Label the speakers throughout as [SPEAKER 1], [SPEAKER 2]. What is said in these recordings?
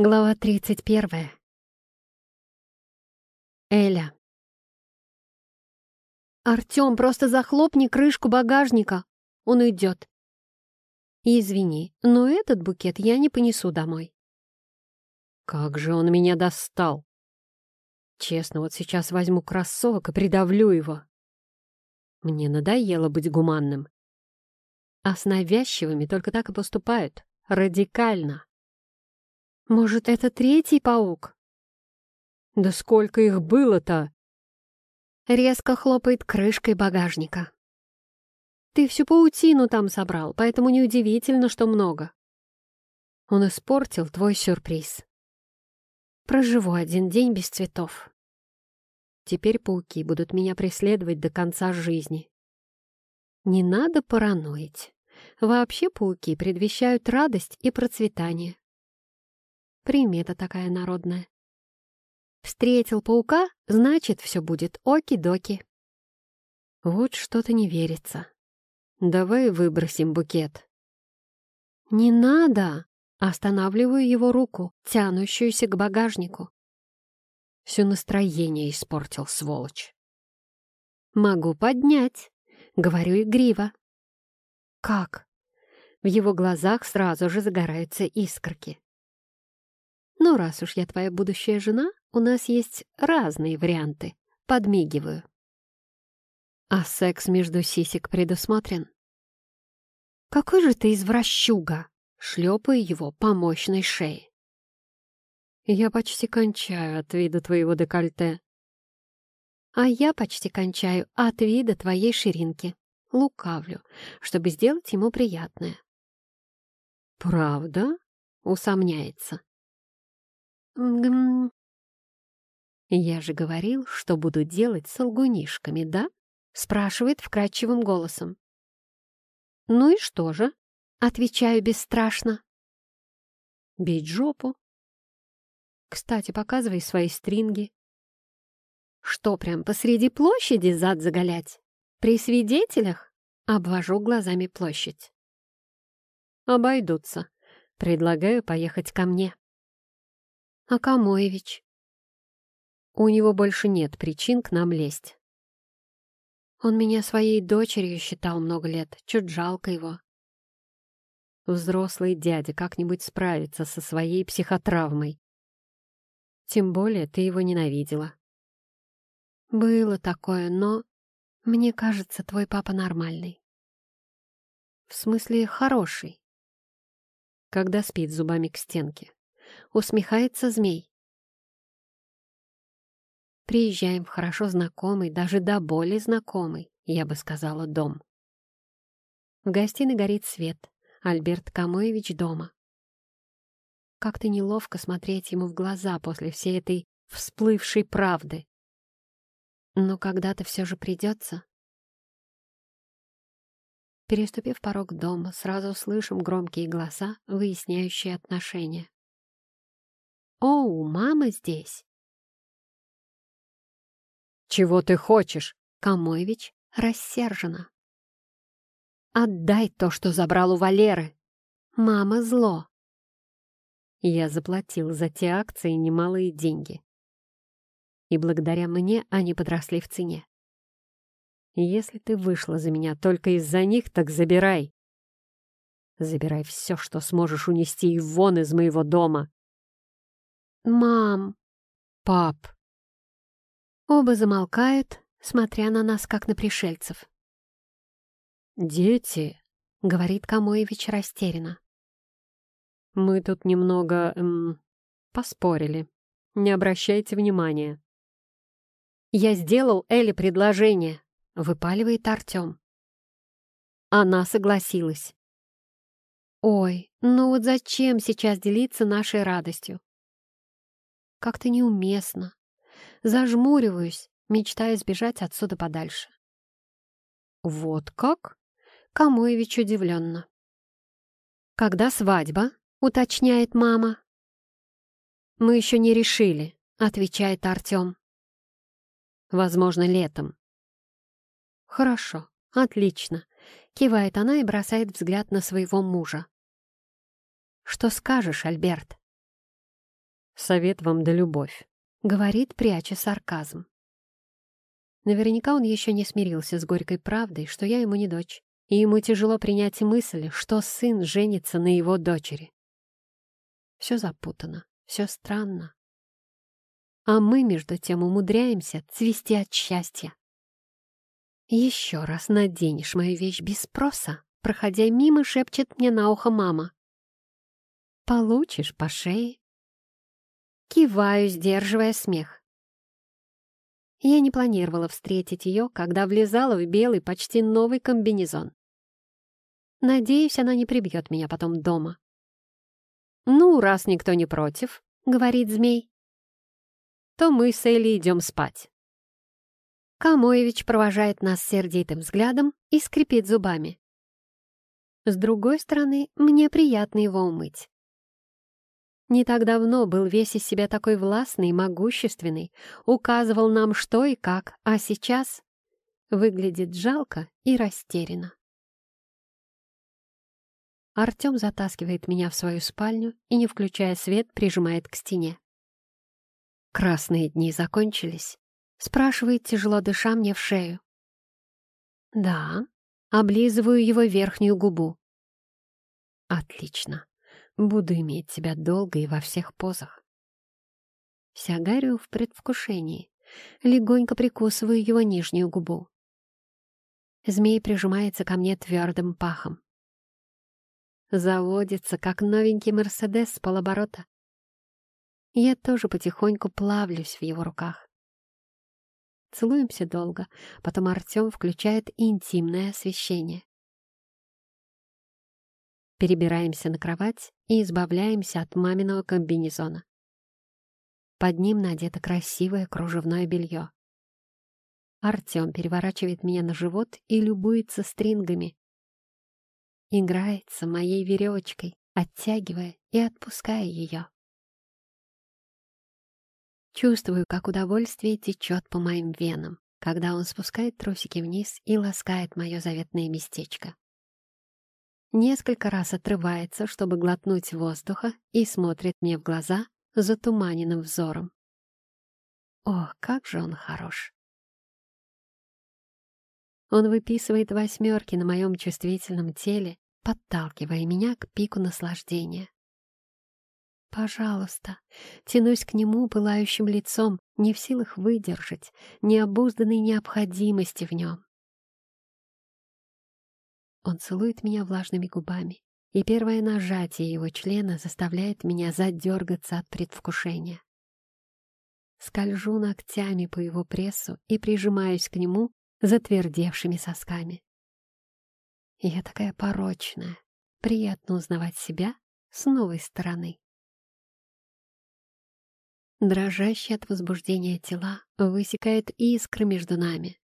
[SPEAKER 1] Глава тридцать первая. Эля. «Артём, просто захлопни крышку багажника!» Он уйдет. «Извини, но этот букет я не понесу домой».
[SPEAKER 2] Как же он меня достал! Честно, вот сейчас возьму кроссовок и придавлю его. Мне надоело быть гуманным. А с навязчивыми только так и поступают. Радикально.
[SPEAKER 1] Может, это третий паук?
[SPEAKER 2] Да сколько их было-то?
[SPEAKER 1] Резко хлопает крышкой багажника. Ты всю паутину там собрал, поэтому неудивительно, что много. Он испортил твой сюрприз. Проживу один день без цветов. Теперь пауки будут меня преследовать до конца жизни. Не надо параноить. Вообще пауки предвещают радость и процветание. Примета такая народная. Встретил паука, значит, все будет оки-доки. Вот что-то не верится. Давай выбросим букет. Не надо! Останавливаю его руку, тянущуюся к багажнику. Все настроение испортил, сволочь. Могу поднять, говорю игриво. Как? В его глазах сразу же загораются искорки. «Ну, раз уж я твоя будущая жена, у нас есть разные варианты. Подмигиваю». «А секс между сисек предусмотрен?» «Какой же ты извращуга!» шлепая его по мощной шее. «Я почти кончаю от вида твоего декольте». «А я почти кончаю от вида твоей ширинки. Лукавлю, чтобы сделать ему приятное».
[SPEAKER 2] «Правда?» — усомняется.
[SPEAKER 1] Гм. «Я же говорил, что буду делать с алгунишками, да?» — спрашивает вкрадчивым голосом. «Ну и что же?» — отвечаю бесстрашно.
[SPEAKER 2] «Бить жопу».
[SPEAKER 1] «Кстати, показывай свои стринги». «Что, прям посреди площади зад заголять? При свидетелях?» — обвожу глазами площадь.
[SPEAKER 2] «Обойдутся. Предлагаю поехать ко мне».
[SPEAKER 1] А Камоевич?
[SPEAKER 2] У него больше нет причин к нам лезть.
[SPEAKER 1] Он меня своей дочерью считал много лет, чуть жалко его.
[SPEAKER 2] Взрослый дядя как-нибудь справится со своей психотравмой. Тем более ты его ненавидела.
[SPEAKER 1] Было такое, но... Мне кажется, твой папа нормальный. В смысле, хороший.
[SPEAKER 2] Когда спит зубами к стенке.
[SPEAKER 1] Усмехается змей. Приезжаем в хорошо знакомый, даже до боли знакомый, я бы сказала, дом. В гостиной горит свет. Альберт Камоевич дома. Как-то неловко смотреть ему в глаза после всей этой всплывшей правды. Но когда-то все же придется. Переступив порог дома, сразу слышим громкие голоса, выясняющие отношения. «Оу, мама здесь!»
[SPEAKER 2] «Чего ты хочешь?»
[SPEAKER 1] Камоевич рассержена. «Отдай то, что забрал у Валеры! Мама зло!»
[SPEAKER 2] Я заплатил за те акции немалые деньги. И благодаря мне они подросли в цене. Если ты вышла за меня только из-за них, так забирай. Забирай все, что сможешь унести и вон из моего дома.
[SPEAKER 1] «Мам!»
[SPEAKER 2] «Пап!»
[SPEAKER 1] Оба замолкают, смотря на нас, как на пришельцев.
[SPEAKER 2] «Дети!»
[SPEAKER 1] — говорит Камоевич растерянно.
[SPEAKER 2] «Мы тут немного... Эм, поспорили. Не обращайте внимания».
[SPEAKER 1] «Я сделал Эле предложение», — выпаливает Артем. Она согласилась. «Ой, ну вот зачем сейчас делиться нашей радостью? Как-то неуместно. Зажмуриваюсь, мечтая сбежать отсюда подальше.
[SPEAKER 2] «Вот как?»
[SPEAKER 1] — Камоевич удивленно. «Когда свадьба?» — уточняет мама. «Мы еще не решили», — отвечает Артем. «Возможно, летом». «Хорошо, отлично», — кивает она и бросает взгляд на своего мужа. «Что скажешь, Альберт?»
[SPEAKER 2] Совет вам да любовь», — говорит, пряча сарказм. Наверняка он еще не смирился с горькой правдой, что я ему не дочь, и ему тяжело принять мысль, что сын женится на его дочери. Все запутано, все странно. А мы, между тем, умудряемся цвести от счастья. «Еще раз наденешь мою вещь без спроса», проходя мимо, шепчет мне на ухо мама. «Получишь по шее». Киваю, сдерживая смех. Я не планировала встретить ее, когда влезала в белый, почти новый комбинезон. Надеюсь, она не прибьет меня потом дома. «Ну, раз никто не против», — говорит змей, то мы с Элли идем спать. Камоевич провожает нас сердитым взглядом и скрипит зубами. С другой стороны, мне приятно его умыть. Не так давно был весь из себя такой властный и могущественный, указывал нам что и как, а сейчас выглядит жалко и растерянно. Артем затаскивает меня в свою спальню и, не включая свет, прижимает к стене. «Красные дни закончились?» — спрашивает, тяжело дыша мне в шею. «Да», — облизываю его верхнюю губу. «Отлично. Буду иметь тебя долго и во всех позах». Вся горю в предвкушении. Легонько прикусываю его нижнюю губу. Змей прижимается ко мне твердым пахом. Заводится, как новенький Мерседес с полоборота. Я тоже потихоньку плавлюсь в его руках. Целуемся долго, потом Артем включает интимное освещение. Перебираемся на кровать и избавляемся от маминого комбинезона. Под ним надето красивое кружевное белье. Артем переворачивает меня на живот и любуется стрингами. Играется моей веревочкой, оттягивая и отпуская ее. Чувствую, как удовольствие течет по моим венам, когда он спускает трусики вниз и ласкает мое заветное местечко. Несколько раз отрывается, чтобы глотнуть воздуха, и смотрит мне в глаза затуманенным взором. Ох, как же он хорош! Он выписывает восьмерки на моем чувствительном теле, подталкивая меня к пику наслаждения. Пожалуйста, тянусь к нему пылающим лицом, не в силах выдержать необузданной необходимости в нем. Он целует меня влажными губами, и первое нажатие его члена заставляет меня задергаться от предвкушения. Скольжу ногтями по его прессу и прижимаюсь к нему затвердевшими сосками. Я такая порочная. Приятно узнавать себя с новой стороны. Дрожащие от возбуждения тела высекают искры между нами.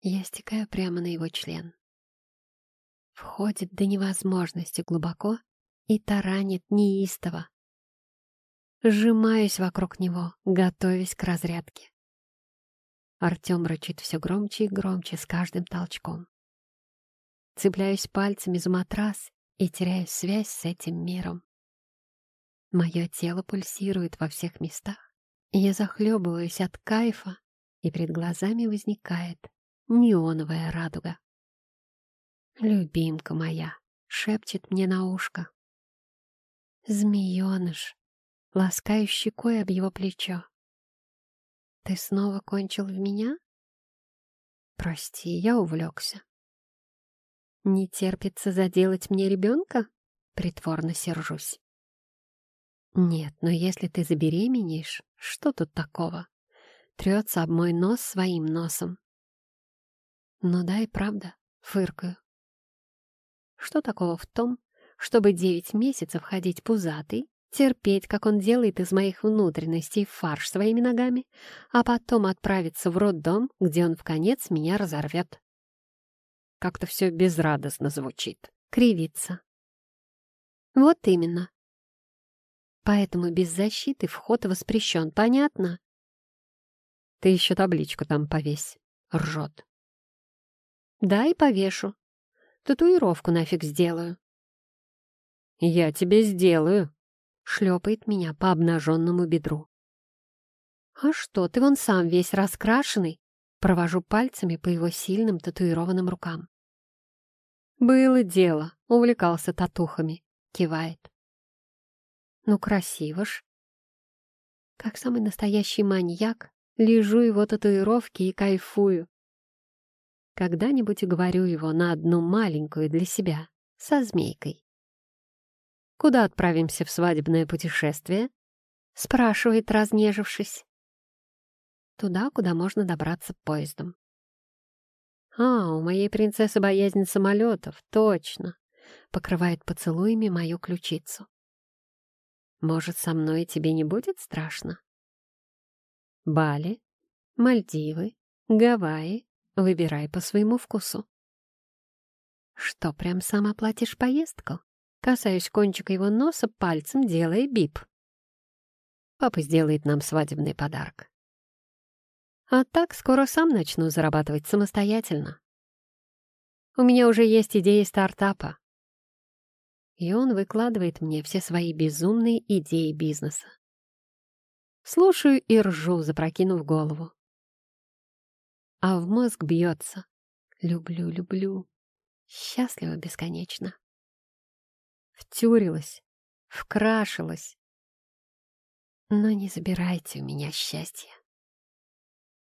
[SPEAKER 2] Я стекаю прямо на его член. Входит до невозможности глубоко и таранит неистово. Сжимаюсь вокруг него, готовясь к разрядке. Артем рычит все громче и громче с каждым толчком. Цепляюсь пальцами за матрас и теряю связь с этим миром. Мое тело пульсирует во всех местах. Я захлебываюсь от кайфа, и перед глазами возникает неоновая радуга. «Любимка моя!» — шепчет мне на ушко. «Змееныш!» — ласкаю щекой об его плечо. «Ты снова кончил в меня?» «Прости, я увлекся». «Не терпится заделать мне ребенка?» Притворно сержусь. Нет, но если ты забеременеешь, что тут такого? Трется об мой нос своим носом. Ну да и правда, фыркаю. Что такого в том, чтобы девять месяцев ходить пузатый, терпеть, как он делает из моих внутренностей фарш своими ногами, а потом отправиться в роддом, где он в конец меня разорвет? Как-то все безрадостно звучит. Кривится. Вот именно. Поэтому без защиты вход воспрещен, понятно? Ты еще табличку там повесь. Ржет. Да, и повешу. Татуировку нафиг сделаю. Я тебе сделаю.
[SPEAKER 1] шлепает меня по обнаженному бедру. «А что, ты вон сам весь раскрашенный?» Провожу пальцами по его сильным татуированным рукам. «Было дело», — увлекался татухами, кивает. «Ну, красиво ж». Как самый настоящий маньяк, лежу его татуировки и кайфую. Когда-нибудь уговорю его на одну маленькую для себя, со змейкой. «Куда отправимся в свадебное путешествие?» — спрашивает, разнежившись. «Туда, куда можно добраться поездом». «А, у моей принцессы боязнь самолетов, точно!» — покрывает поцелуями мою ключицу. «Может, со мной тебе не будет страшно?» «Бали, Мальдивы, Гавайи, выбирай по своему вкусу». «Что, прям сам оплатишь поездку?» Касаюсь кончика его носа пальцем, делая бип. Папа сделает нам свадебный подарок. А так скоро сам начну зарабатывать самостоятельно. У меня уже есть идеи стартапа. И он выкладывает мне все свои безумные идеи бизнеса. Слушаю и ржу, запрокинув голову. А в мозг бьется. Люблю, люблю. Счастливо бесконечно втюрилась, вкрашилась. Но не забирайте у меня счастье.